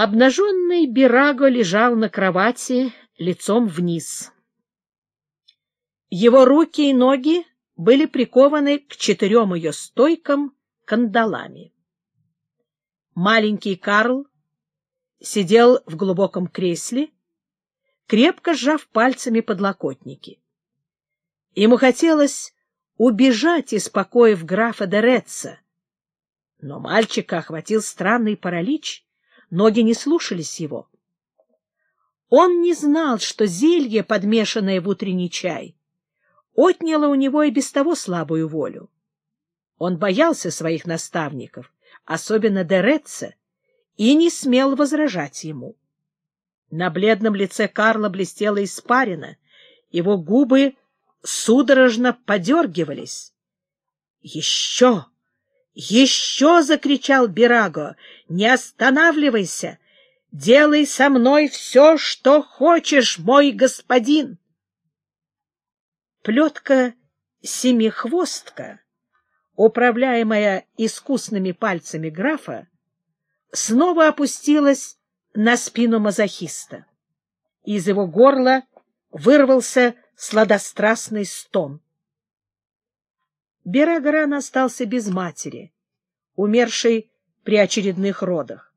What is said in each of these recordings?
Обнаженный Бираго лежал на кровати лицом вниз. Его руки и ноги были прикованы к четырем ее стойкам кандалами. Маленький Карл сидел в глубоком кресле, крепко сжав пальцами подлокотники. Ему хотелось убежать из покоев графа Дереца, но мальчика охватил странный паралич, ноги не слушались его. Он не знал, что зелье, подмешанное в утренний чай, отняло у него и без того слабую волю. Он боялся своих наставников, особенно Дереца, и не смел возражать ему. На бледном лице Карла блестела испарина, его губы судорожно подергивались. — Еще! Еще! — закричал Бираго. — Не останавливайся! Делай со мной все, что хочешь, мой господин! Плетка «Семихвостка», управляемая искусными пальцами графа, снова опустилась на спину мазохиста. Из его горла вырвался сладострастный стон. Берагран остался без матери, умершей при очередных родах.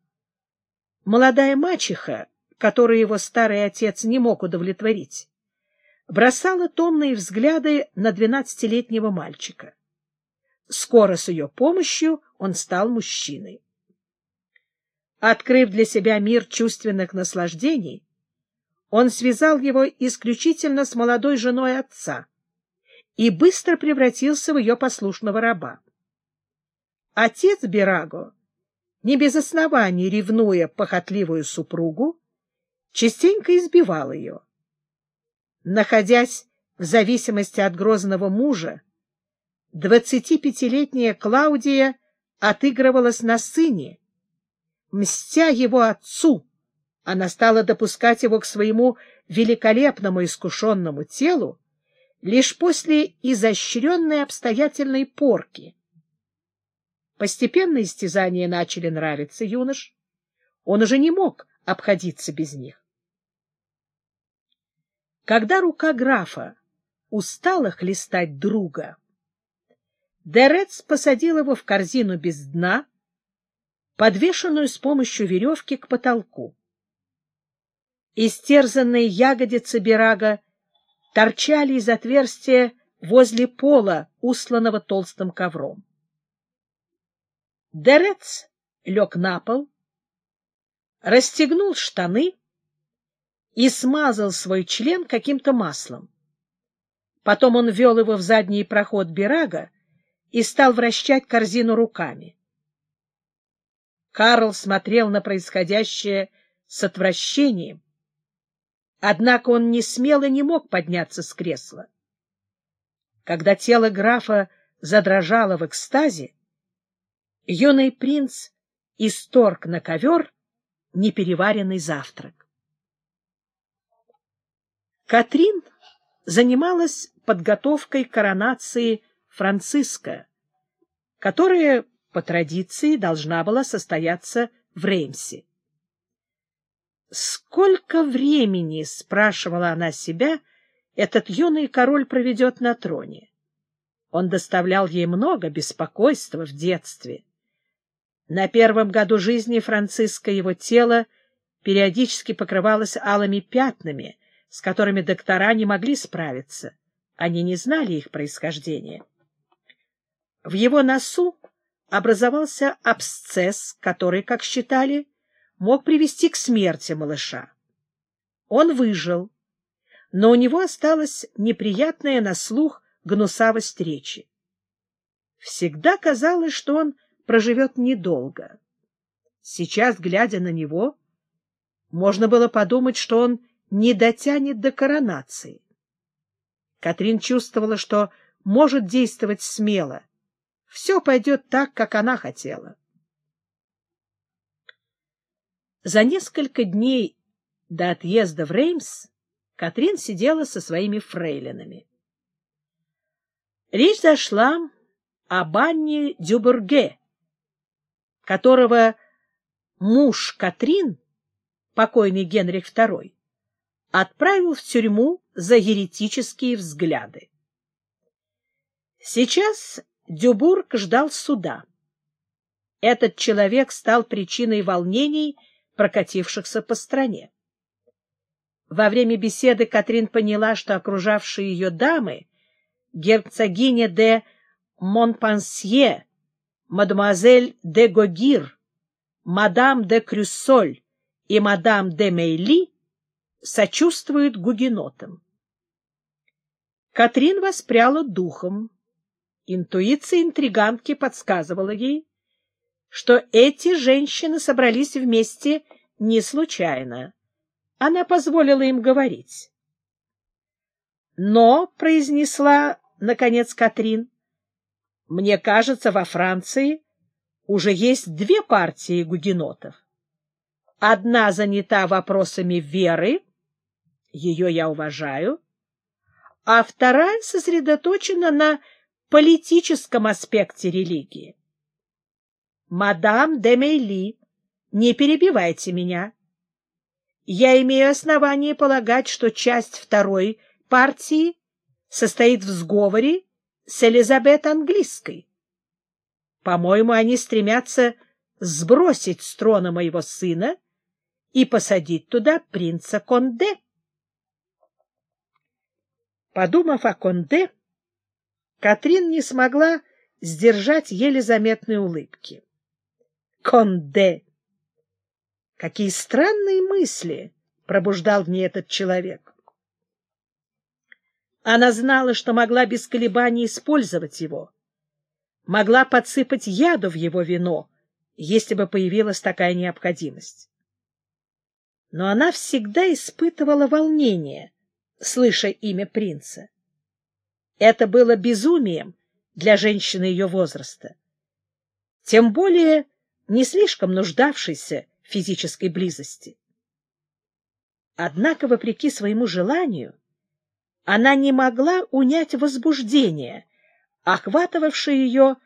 Молодая мачеха, которую его старый отец не мог удовлетворить, бросала томные взгляды на двенадцатилетнего мальчика. Скоро с ее помощью он стал мужчиной. Открыв для себя мир чувственных наслаждений, он связал его исключительно с молодой женой отца и быстро превратился в ее послушного раба. Отец Бираго, не без оснований ревнуя похотливую супругу, частенько избивал ее. Находясь в зависимости от грозного мужа, двадцатипятилетняя Клаудия отыгрывалась на сыне, мстя его отцу, она стала допускать его к своему великолепному искушенному телу лишь после изощренной обстоятельной порки. Постепенно истязания начали нравиться юнош. Он уже не мог обходиться без них. Когда рука графа устала хлестать друга, Дерец посадил его в корзину без дна, подвешенную с помощью веревки к потолку. Истерзанные ягодицы Берага торчали из отверстия возле пола, усланного толстым ковром. Дерец лег на пол, расстегнул штаны и смазал свой член каким-то маслом. Потом он вел его в задний проход Берага и стал вращать корзину руками. Карл смотрел на происходящее с отвращением. Однако он не смело не мог подняться с кресла. Когда тело графа задрожало в экстазе, юный принц исторг на ковер непереваренный завтрак. Катрин занималась подготовкой коронации Франциска, которая по традиции должна была состояться в Реймсе. Сколько времени, спрашивала она себя, этот юный король проведет на троне? Он доставлял ей много беспокойства в детстве. На первом году жизни Франциска его тело периодически покрывалось алыми пятнами, с которыми доктора не могли справиться. Они не знали их происхождения. В его носу образовался абсцесс, который, как считали, мог привести к смерти малыша. Он выжил, но у него осталась неприятная на слух гнусавость речи. Всегда казалось, что он проживет недолго. Сейчас, глядя на него, можно было подумать, что он не дотянет до коронации. Катрин чувствовала, что может действовать смело, все пойдет так, как она хотела. За несколько дней до отъезда в Реймс Катрин сидела со своими фрейлинами. Речь зашла о Банне Дюбурге, которого муж Катрин покойный Генрих II, отправил в тюрьму за еретические взгляды. Сейчас Дюбург ждал суда. Этот человек стал причиной волнений, прокатившихся по стране. Во время беседы Катрин поняла, что окружавшие ее дамы, герцогиня де Монпансье, мадемуазель де Гогир, мадам де Крюссоль и мадам де Мейли, сочувствуют гугенотам. Катрин воспряла духом. Интуиция интригантки подсказывала ей, что эти женщины собрались вместе не случайно. Она позволила им говорить. Но, — произнесла, наконец, Катрин, — мне кажется, во Франции уже есть две партии гугенотов. Одна занята вопросами веры, ее я уважаю, а вторая сосредоточена на политическом аспекте религии. Мадам де Мейли, не перебивайте меня. Я имею основание полагать, что часть второй партии состоит в сговоре с Элизабет Английской. По-моему, они стремятся сбросить с трона моего сына и посадить туда принца Конде. Подумав о Конде, Катрин не смогла сдержать еле заметные улыбки. Конде! Какие странные мысли пробуждал в ней этот человек! Она знала, что могла без колебаний использовать его, могла подсыпать яду в его вино, если бы появилась такая необходимость. Но она всегда испытывала волнение — слыша имя принца. Это было безумием для женщины ее возраста, тем более не слишком нуждавшейся в физической близости. Однако, вопреки своему желанию, она не могла унять возбуждение, охватывавшее ее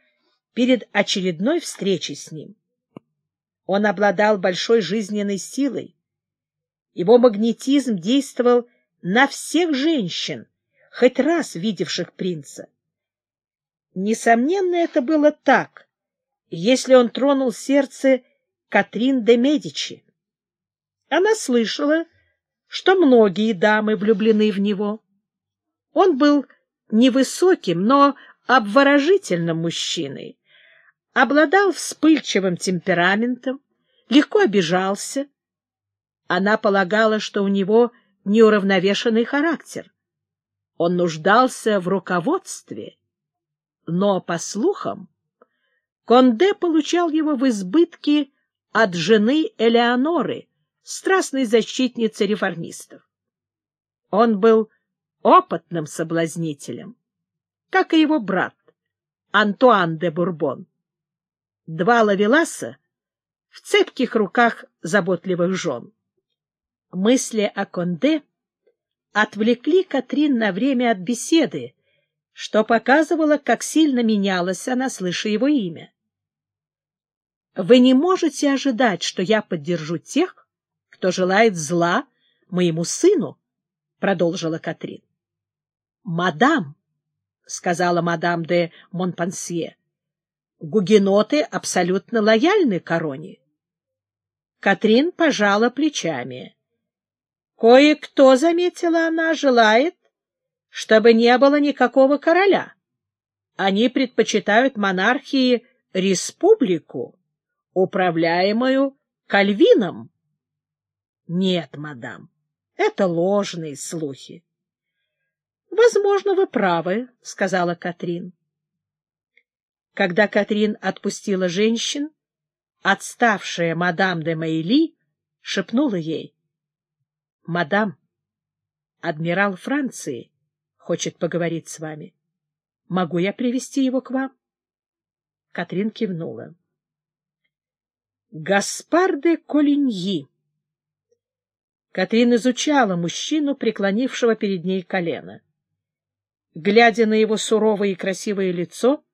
перед очередной встречей с ним. Он обладал большой жизненной силой. Его магнетизм действовал на всех женщин, хоть раз видевших принца. Несомненно, это было так, если он тронул сердце Катрин де Медичи. Она слышала, что многие дамы влюблены в него. Он был невысоким, но обворожительным мужчиной, обладал вспыльчивым темпераментом, легко обижался. Она полагала, что у него — неуравновешенный характер. Он нуждался в руководстве, но, по слухам, Конде получал его в избытке от жены Элеоноры, страстной защитницы реформистов. Он был опытным соблазнителем, как и его брат Антуан де Бурбон. Два лавеласа в цепких руках заботливых жен. Мысли о Конде отвлекли Катрин на время от беседы, что показывало, как сильно менялась она, слыша его имя. «Вы не можете ожидать, что я поддержу тех, кто желает зла моему сыну», — продолжила Катрин. «Мадам», — сказала мадам де Монпансье, — «гугеноты абсолютно лояльны короне». Катрин пожала плечами. Кое-кто, заметила она, желает, чтобы не было никакого короля. Они предпочитают монархии республику, управляемую Кальвином. Нет, мадам, это ложные слухи. Возможно, вы правы, сказала Катрин. Когда Катрин отпустила женщин, отставшая мадам де Мейли шепнула ей: Мадам, адмирал Франции хочет поговорить с вами. Могу я привести его к вам? Катрин кивнула. Гаспар де Колиньи. Катрин изучала мужчину, преклонившего перед ней колено. Глядя на его суровое и красивое лицо,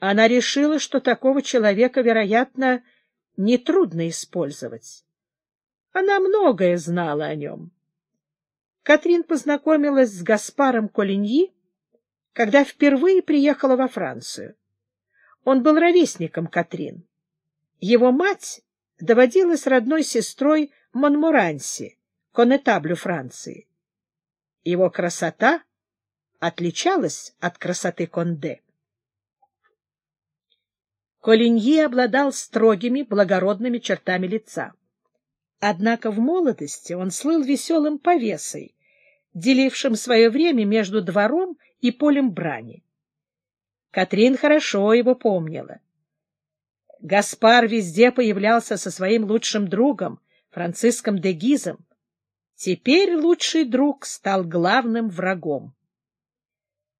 она решила, что такого человека, вероятно, нетрудно использовать. Она многое знала о нем. Катрин познакомилась с Гаспаром Колиньи, когда впервые приехала во Францию. Он был ровесником Катрин. Его мать доводилась родной сестрой Монмуранси, конетаблю Франции. Его красота отличалась от красоты Конде. Колиньи обладал строгими, благородными чертами лица. Однако в молодости он слыл веселым повесой, делившим свое время между двором и полем брани. Катрин хорошо его помнила. Гаспар везде появлялся со своим лучшим другом, Франциском де Гизом. Теперь лучший друг стал главным врагом.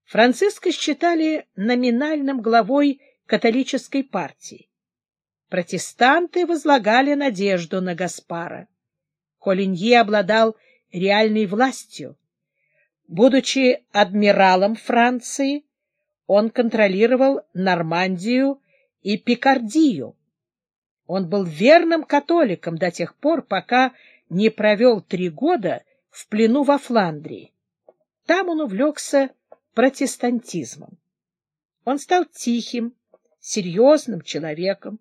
Франциска считали номинальным главой католической партии. Протестанты возлагали надежду на Гаспара. Колинье обладал реальной властью. Будучи адмиралом Франции, он контролировал Нормандию и Пикардию. Он был верным католиком до тех пор, пока не провел три года в плену во Фландрии. Там он увлекся протестантизмом. Он стал тихим, серьезным человеком,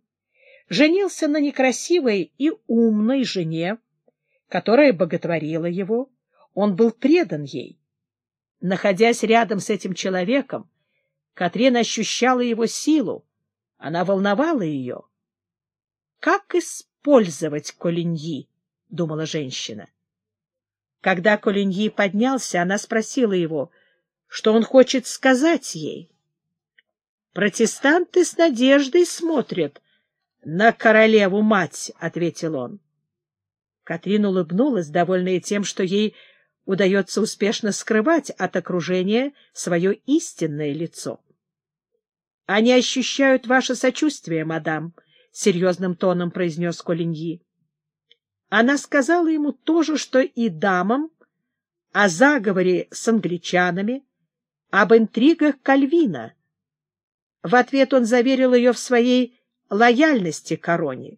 женился на некрасивой и умной жене, которая боготворила его. Он был предан ей. Находясь рядом с этим человеком, Катрин ощущала его силу, она волновала ее. «Как использовать Колиньи?» — думала женщина. Когда Колиньи поднялся, она спросила его, что он хочет сказать ей. «Протестанты с надеждой смотрят на королеву-мать», — ответил он. Катрин улыбнулась, довольная тем, что ей удается успешно скрывать от окружения свое истинное лицо. — Они ощущают ваше сочувствие, мадам, — серьезным тоном произнес Колиньи. Она сказала ему то же, что и дамам, о заговоре с англичанами, об интригах Кальвина. В ответ он заверил ее в своей лояльности короне.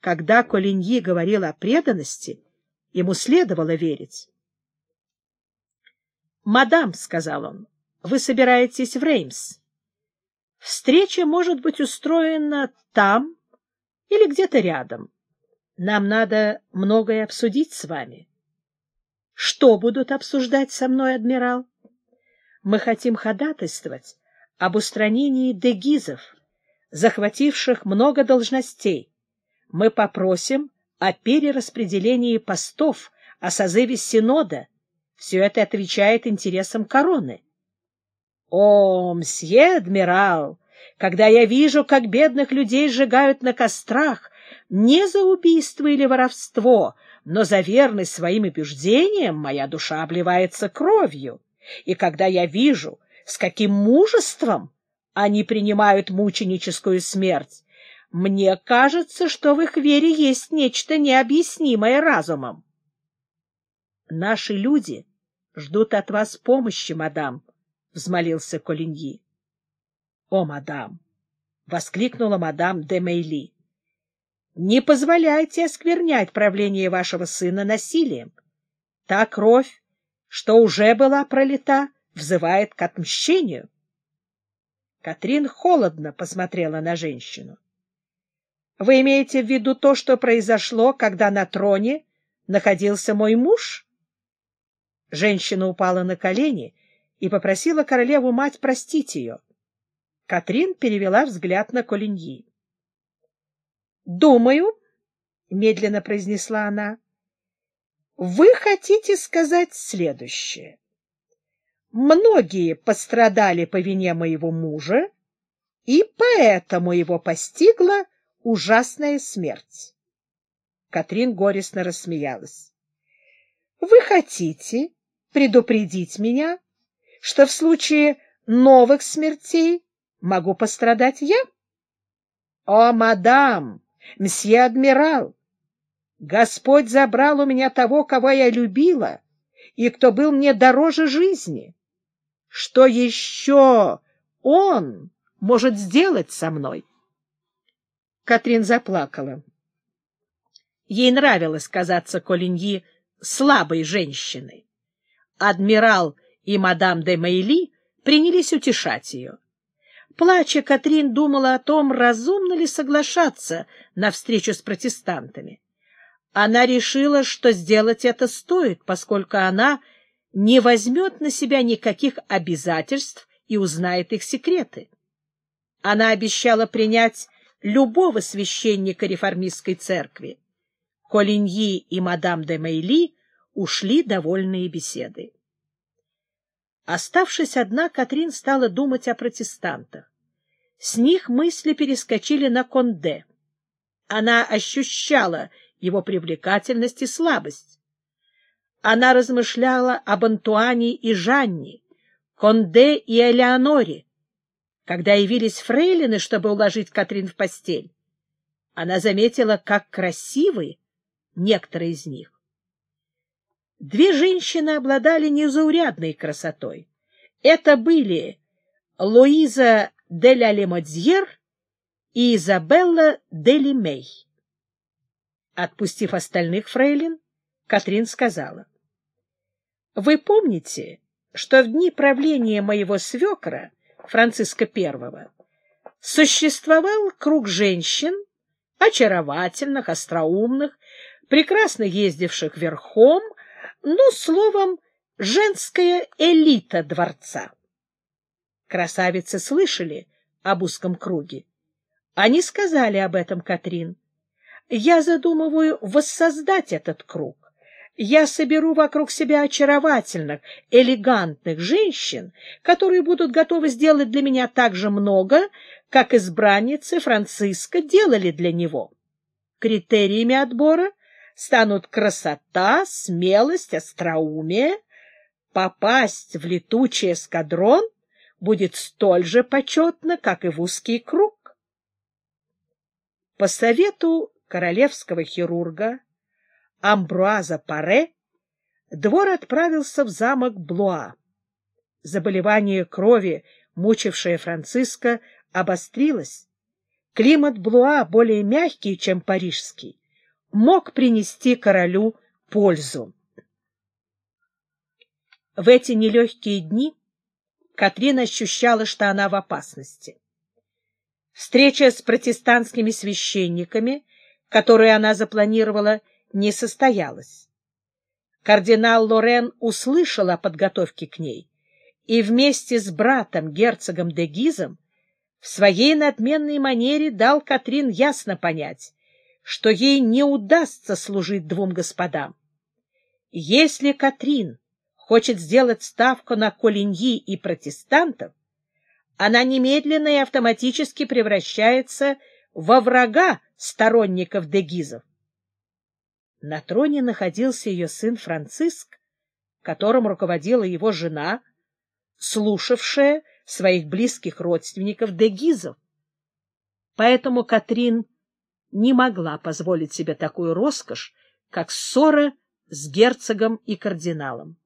Когда Колиньи говорил о преданности, ему следовало верить. «Мадам», — сказал он, — «вы собираетесь в Реймс. Встреча может быть устроена там или где-то рядом. Нам надо многое обсудить с вами». «Что будут обсуждать со мной, адмирал?» «Мы хотим ходатайствовать об устранении дегизов, захвативших много должностей. Мы попросим о перераспределении постов, о созыве Синода. Все это отвечает интересам короны. О, мсье адмирал, когда я вижу, как бедных людей сжигают на кострах, не за убийство или воровство, но за верность своим убеждениям, моя душа обливается кровью. И когда я вижу, с каким мужеством они принимают мученическую смерть, мне кажется, что в их вере есть нечто необъяснимое разумом. Наши люди ждут от вас помощи, мадам, — взмолился Колиньи. — О, мадам! — воскликнула мадам де Мейли. — Не позволяйте осквернять правление вашего сына насилием. Та кровь, что уже была пролита, взывает к отмщению. Катрин холодно посмотрела на женщину. Вы имеете в виду то, что произошло, когда на троне находился мой муж? Женщина упала на колени и попросила королеву-мать простить ее. Катрин перевела взгляд на Колиньи. — Думаю, — медленно произнесла она, — вы хотите сказать следующее. Многие пострадали по вине моего мужа, и поэтому его постигла ужасная смерть. Катрин горестно рассмеялась. — Вы хотите предупредить меня, что в случае новых смертей могу пострадать я? — О, мадам, мсье адмирал! Господь забрал у меня того, кого я любила, и кто был мне дороже жизни. Что еще он может сделать со мной? — Катрин заплакала. Ей нравилось казаться Колиньи слабой женщиной. Адмирал и мадам де Мейли принялись утешать ее. Плача, Катрин думала о том, разумно ли соглашаться на встречу с протестантами. Она решила, что сделать это стоит, поскольку она не возьмет на себя никаких обязательств и узнает их секреты. Она обещала принять любого священника реформистской церкви. Колиньи и мадам де Мейли ушли довольные беседы. Оставшись одна, Катрин стала думать о протестантах. С них мысли перескочили на Конде. Она ощущала его привлекательность и слабость. Она размышляла об Антуане и Жанне, Конде и Элеоноре, когда явились фрейлины, чтобы уложить Катрин в постель. Она заметила, как красивы некоторые из них. Две женщины обладали незаурядной красотой. Это были Луиза де ля Лемодьер и Изабелла де Лимей. Отпустив остальных фрейлин, Катрин сказала, «Вы помните, что в дни правления моего свекра, Франциска I, существовал круг женщин, очаровательных, остроумных, прекрасно ездивших верхом, ну, словом, женская элита дворца. Красавицы слышали об узком круге. Они сказали об этом Катрин. Я задумываю воссоздать этот круг. Я соберу вокруг себя очаровательных, элегантных женщин, которые будут готовы сделать для меня так же много, как избранницы Франциска делали для него. Критериями отбора станут красота, смелость, остроумие. Попасть в летучий эскадрон будет столь же почетно, как и в узкий круг. По совету королевского хирурга Амбруаза Паре двор отправился в замок Блуа. Заболевание крови, мучившее Франциска, обострилось. Климат Блуа более мягкий, чем парижский мог принести королю пользу. В эти нелегкие дни Катрин ощущала, что она в опасности. Встреча с протестантскими священниками, которую она запланировала, не состоялась. Кардинал Лорен услышал о подготовке к ней и вместе с братом, герцогом де Гизом, в своей надменной манере дал Катрин ясно понять, что ей не удастся служить двум господам. Если Катрин хочет сделать ставку на Колиньи и протестантов, она немедленно и автоматически превращается во врага сторонников дегизов. На троне находился ее сын Франциск, которым руководила его жена, слушавшая своих близких родственников дегизов. Поэтому Катрин не могла позволить себе такую роскошь, как ссора с герцогом и кардиналом.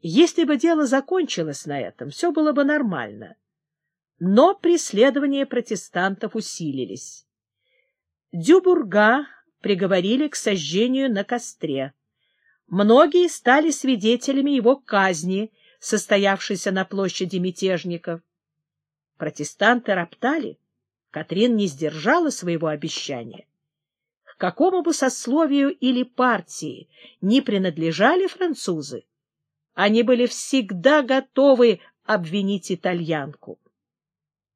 Если бы дело закончилось на этом, все было бы нормально. Но преследования протестантов усилились. Дюбурга приговорили к сожжению на костре. Многие стали свидетелями его казни, состоявшейся на площади мятежников. Протестанты роптали, Катрин не сдержала своего обещания. К какому бы сословию или партии не принадлежали французы, они были всегда готовы обвинить итальянку.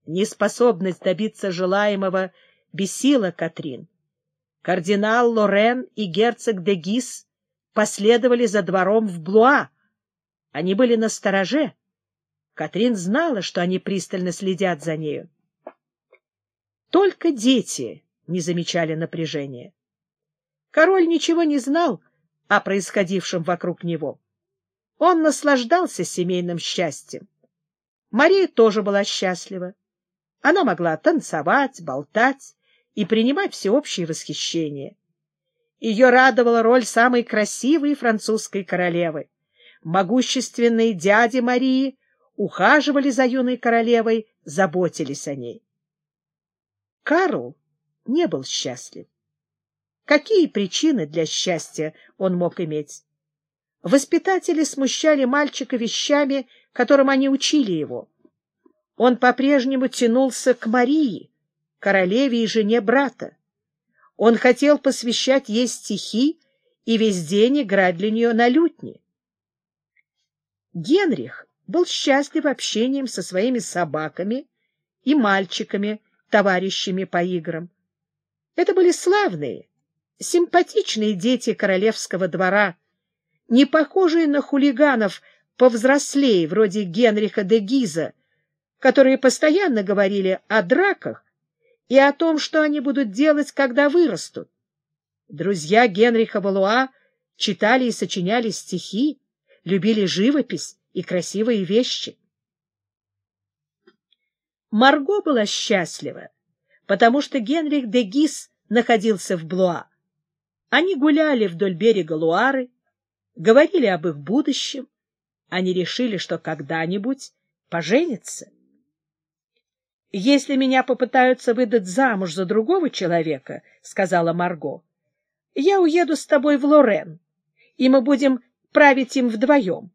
Неспособность добиться желаемого бесила Катрин. Кардинал Лорен и герцог де Гис последовали за двором в Блуа. Они были на стороже. Катрин знала, что они пристально следят за нею. Только дети не замечали напряжения. Король ничего не знал о происходившем вокруг него. Он наслаждался семейным счастьем. Мария тоже была счастлива. Она могла танцевать, болтать и принимать всеобщее восхищение. Ее радовала роль самой красивой французской королевы. Могущественные дяди Марии ухаживали за юной королевой, заботились о ней. Карл не был счастлив. Какие причины для счастья он мог иметь? Воспитатели смущали мальчика вещами, которым они учили его. Он по-прежнему тянулся к Марии, королеве и жене брата. Он хотел посвящать ей стихи и весь день играть для нее на лютне. Генрих был счастлив общением со своими собаками и мальчиками, товарищами по играм. Это были славные, симпатичные дети королевского двора, не похожие на хулиганов повзрослее, вроде Генриха де Гиза, которые постоянно говорили о драках и о том, что они будут делать, когда вырастут. Друзья Генриха Валуа читали и сочиняли стихи, любили живопись и красивые вещи. Марго была счастлива, потому что Генрих де Гис находился в Блуа. Они гуляли вдоль берега Луары, говорили об их будущем. Они решили, что когда-нибудь поженятся. «Если меня попытаются выдать замуж за другого человека, — сказала Марго, — я уеду с тобой в Лорен, и мы будем править им вдвоем.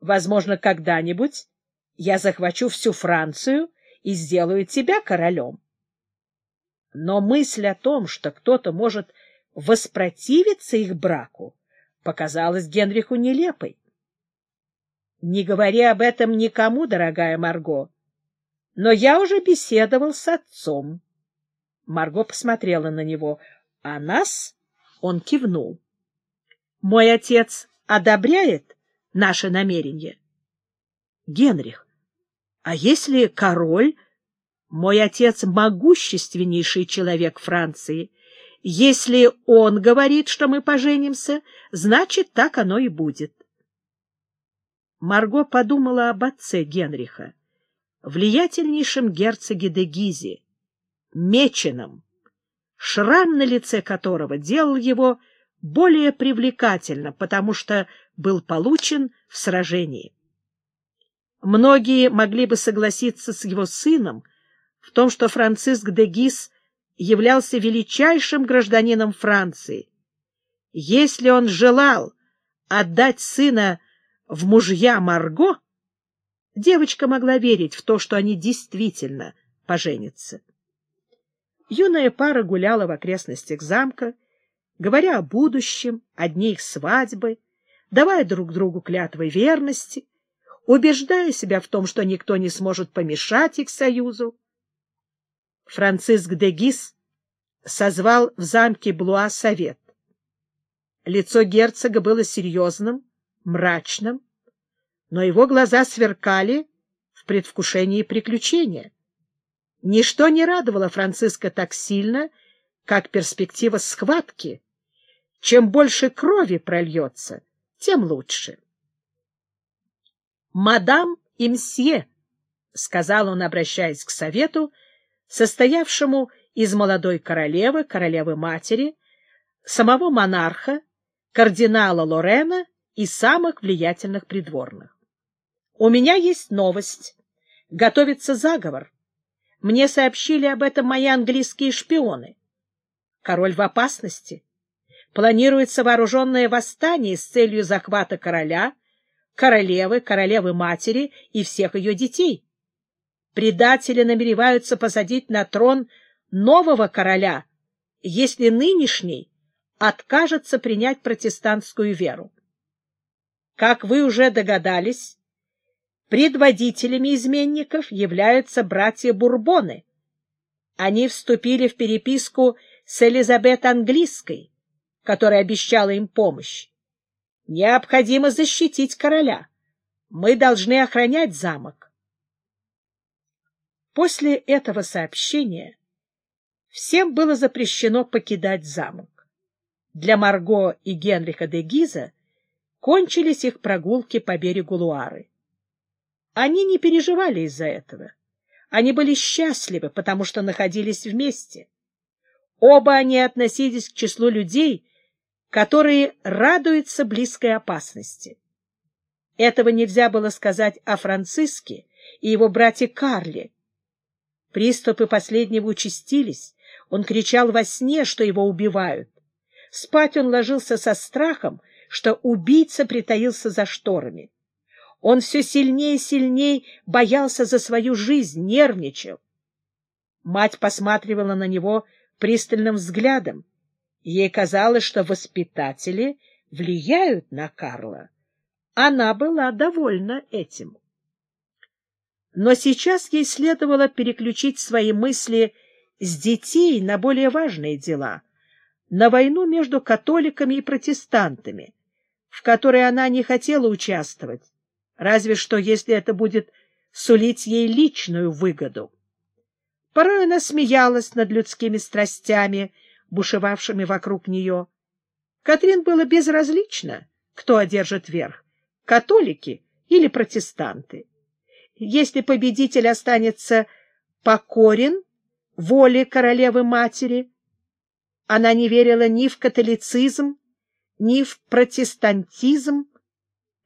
Возможно, когда-нибудь я захвачу всю Францию и сделаю тебя королем. Но мысль о том, что кто-то может воспротивиться их браку, показалась Генриху нелепой. — Не говори об этом никому, дорогая Марго, но я уже беседовал с отцом. Марго посмотрела на него, а нас он кивнул. — Мой отец одобряет наше намерение? — Генрих, а если король... Мой отец — могущественнейший человек Франции. Если он говорит, что мы поженимся, значит, так оно и будет. Марго подумала об отце Генриха, влиятельнейшем герцоге де Гизе, меченом, шрам на лице которого делал его более привлекательно, потому что был получен в сражении. Многие могли бы согласиться с его сыном в том, что Франциск де Гис являлся величайшим гражданином Франции. Если он желал отдать сына в мужья Марго, девочка могла верить в то, что они действительно поженятся. Юная пара гуляла в окрестностях замка, говоря о будущем, о дне их свадьбы, давая друг другу клятвы верности, убеждая себя в том, что никто не сможет помешать их союзу. Франциск де Гис созвал в замке Блуа совет. Лицо герцога было серьезным, мрачным, но его глаза сверкали в предвкушении приключения. Ничто не радовало Франциска так сильно, как перспектива схватки. Чем больше крови прольется, тем лучше. «Мадам и мсье», — сказал он, обращаясь к совету, состоявшему из молодой королевы, королевы-матери, самого монарха, кардинала Лорена и самых влиятельных придворных. «У меня есть новость. Готовится заговор. Мне сообщили об этом мои английские шпионы. Король в опасности. Планируется вооруженное восстание с целью захвата короля — королевы, королевы-матери и всех ее детей. Предатели намереваются посадить на трон нового короля, если нынешний откажется принять протестантскую веру. Как вы уже догадались, предводителями изменников являются братья Бурбоны. Они вступили в переписку с Элизабет Английской, которая обещала им помощь. Необходимо защитить короля. Мы должны охранять замок. После этого сообщения всем было запрещено покидать замок. Для Марго и Генриха де Гиза кончились их прогулки по берегу Луары. Они не переживали из-за этого. Они были счастливы, потому что находились вместе. Оба они относились к числу людей, которые радуются близкой опасности. Этого нельзя было сказать о Франциске и его брате Карле. Приступы последнего участились, он кричал во сне, что его убивают. Спать он ложился со страхом, что убийца притаился за шторами. Он все сильнее и сильнее боялся за свою жизнь, нервничал. Мать посматривала на него пристальным взглядом. Ей казалось, что воспитатели влияют на Карла. Она была довольна этим. Но сейчас ей следовало переключить свои мысли с детей на более важные дела, на войну между католиками и протестантами, в которой она не хотела участвовать, разве что если это будет сулить ей личную выгоду. Порой она смеялась над людскими страстями, бушевавшими вокруг нее. Катрин было безразлично, кто одержит верх — католики или протестанты. Если победитель останется покорен воле королевы-матери, она не верила ни в католицизм, ни в протестантизм,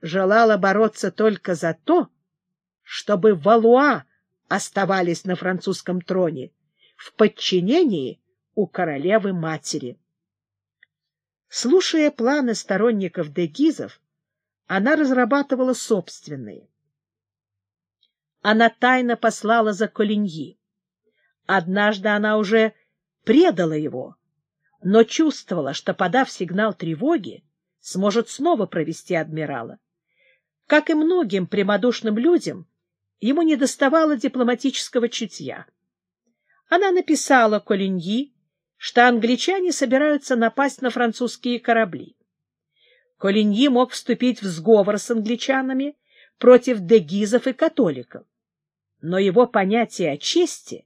желала бороться только за то, чтобы Валуа оставались на французском троне в подчинении у королевы-матери. Слушая планы сторонников дегизов, она разрабатывала собственные. Она тайно послала за Колиньи. Однажды она уже предала его, но чувствовала, что, подав сигнал тревоги, сможет снова провести адмирала. Как и многим прямодушным людям, ему недоставало дипломатического чутья. Она написала Колиньи, что англичане собираются напасть на французские корабли. Колиньи мог вступить в сговор с англичанами против дегизов и католиков, но его понятия о чести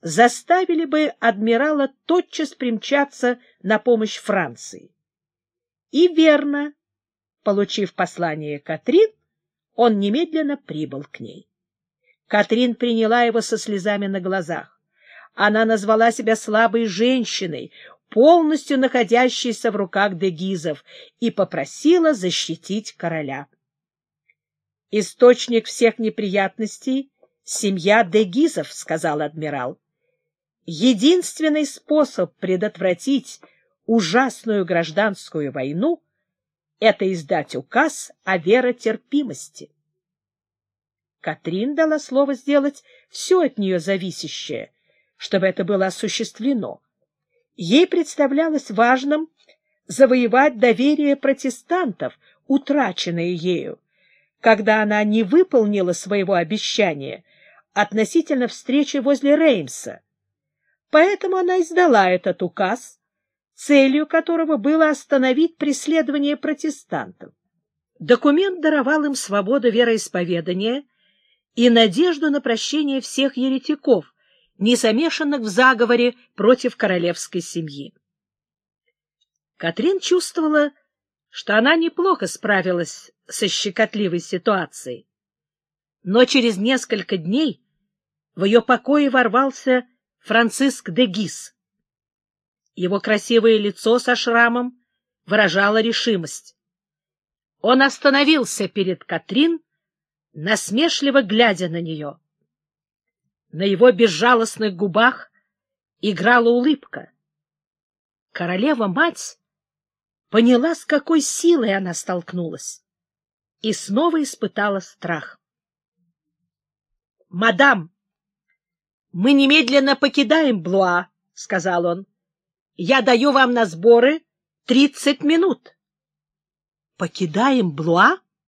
заставили бы адмирала тотчас примчаться на помощь Франции. И верно, получив послание Катрин, он немедленно прибыл к ней. Катрин приняла его со слезами на глазах. Она назвала себя слабой женщиной, полностью находящейся в руках дегизов, и попросила защитить короля. «Источник всех неприятностей — семья дегизов», — сказал адмирал. «Единственный способ предотвратить ужасную гражданскую войну — это издать указ о веротерпимости». Катрин дала слово сделать все от нее зависящее, чтобы это было осуществлено. Ей представлялось важным завоевать доверие протестантов, утраченное ею, когда она не выполнила своего обещания относительно встречи возле Реймса. Поэтому она издала этот указ, целью которого было остановить преследование протестантов. Документ даровал им свободу вероисповедания и надежду на прощение всех еретиков, не замешанных в заговоре против королевской семьи. Катрин чувствовала, что она неплохо справилась со щекотливой ситуацией. Но через несколько дней в ее покое ворвался Франциск де Гис. Его красивое лицо со шрамом выражало решимость. Он остановился перед Катрин насмешливо глядя на нее. На его безжалостных губах играла улыбка. Королева-мать поняла, с какой силой она столкнулась, и снова испытала страх. — Мадам, мы немедленно покидаем Блуа, — сказал он. — Я даю вам на сборы тридцать минут. — Покидаем Блуа?